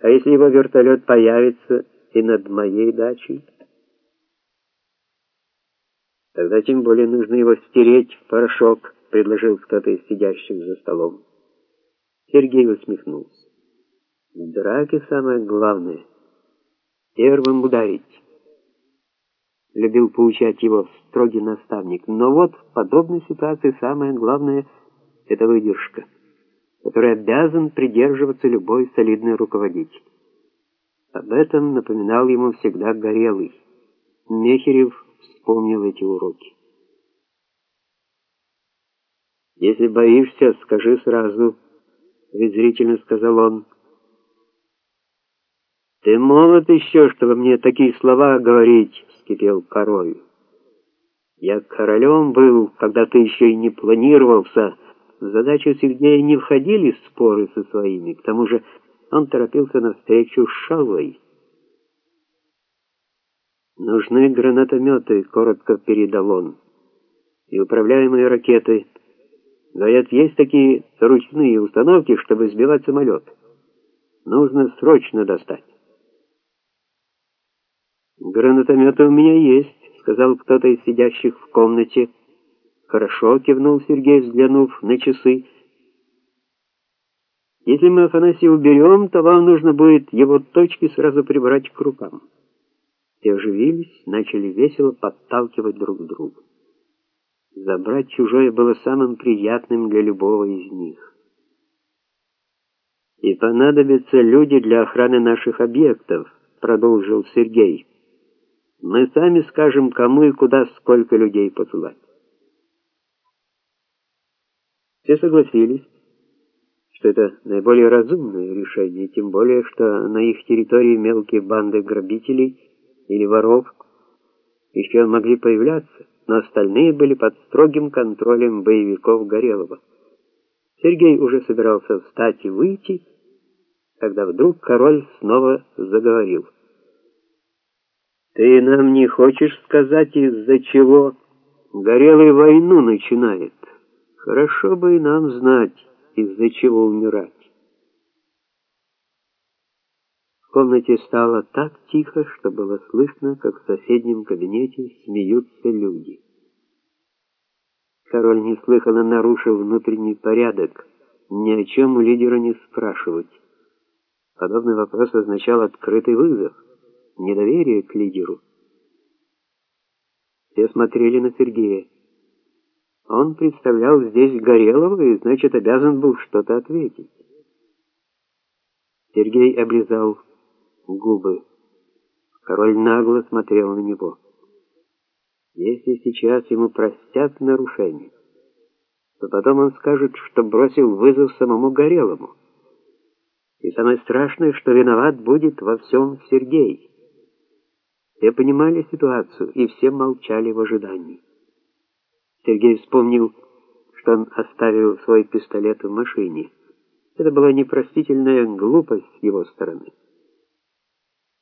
А если его вертолет появится и над моей дачей? Тогда тем более нужно его стереть в порошок, предложил кто-то из сидящих за столом. Сергей усмехнулся. В драке самое главное — первым ударить. Любил поучать его строгий наставник. Но вот в подобной ситуации самое главное — это выдержка которой обязан придерживаться любой солидный руководитель. Об этом напоминал ему всегда Горелый. Мехерев вспомнил эти уроки. «Если боишься, скажи сразу», — презрительно сказал он. «Ты молод еще, чтобы мне такие слова говорить», — вскипел король. «Я королем был, когда ты еще и не планировался», — в задачу Сергея не входили споры со своими, к тому же он торопился навстречу с Шалвой. «Нужны гранатометы», — коротко передал он, — «и управляемые ракеты. Говорят, есть такие ручные установки, чтобы сбивать самолет. Нужно срочно достать». «Гранатометы у меня есть», — сказал кто-то из сидящих в комнате, — «Хорошо», — кивнул Сергей, взглянув на часы. «Если мы Афанасия уберем, то вам нужно будет его точки сразу прибрать к рукам». Все оживились, начали весело подталкивать друг друга. Забрать чужое было самым приятным для любого из них. «И понадобятся люди для охраны наших объектов», — продолжил Сергей. «Мы сами скажем, кому и куда сколько людей посылать». Все согласились, что это наиболее разумное решение, тем более, что на их территории мелкие банды грабителей или воров еще могли появляться, но остальные были под строгим контролем боевиков Горелого. Сергей уже собирался встать и выйти, когда вдруг король снова заговорил. «Ты нам не хочешь сказать, из-за чего Горелый войну начинает?» Хорошо бы и нам знать, из-за чего умирать. В комнате стало так тихо, что было слышно, как в соседнем кабинете смеются люди. Король неслыханно нарушил внутренний порядок, ни о чем у лидера не спрашивать. Подобный вопрос означал открытый вызов, недоверие к лидеру. Все смотрели на Сергея. Он представлял здесь Горелого и, значит, обязан был что-то ответить. Сергей облизал губы. Король нагло смотрел на него. Если сейчас ему простят нарушение, то потом он скажет, что бросил вызов самому Горелому. И самое страшное, что виноват будет во всем Сергей. Все понимали ситуацию, и все молчали в ожидании. Сергей вспомнил, что он оставил свой пистолет в машине. Это была непростительная глупость с его стороны.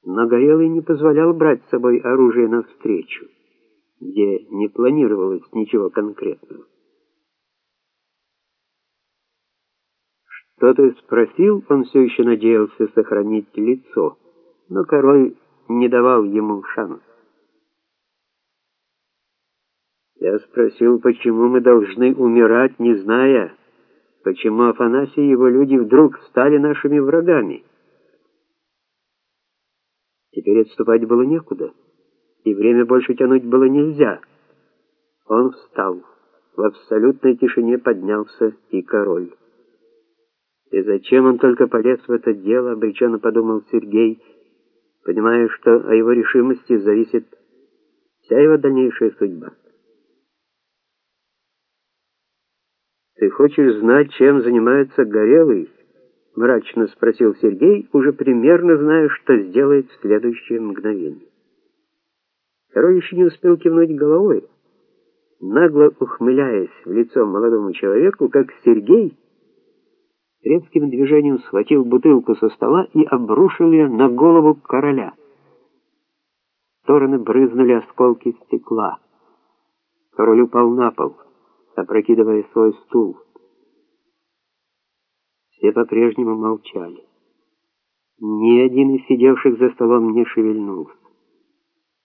Но Горелый не позволял брать с собой оружие навстречу, где не планировалось ничего конкретного. «Что ты спросил?» Он все еще надеялся сохранить лицо, но король не давал ему шанс. Спросил, почему мы должны умирать, не зная, почему Афанасий и его люди вдруг стали нашими врагами. Теперь отступать было некуда, и время больше тянуть было нельзя. Он встал. В абсолютной тишине поднялся и король. И зачем он только полез в это дело, обреченно подумал Сергей, понимая, что о его решимости зависит вся его дальнейшая судьба. «Ты хочешь знать, чем занимается Горелый?» — мрачно спросил Сергей, уже примерно зная, что сделает в следующее мгновение. Второй еще не успел кивнуть головой, нагло ухмыляясь в лицо молодому человеку, как Сергей резким движением схватил бутылку со стола и обрушил ее на голову короля. В стороны брызнули осколки стекла. Король упал на пол опрокидывая свой стул. Все по-прежнему молчали. Ни один из сидевших за столом не шевельнулся.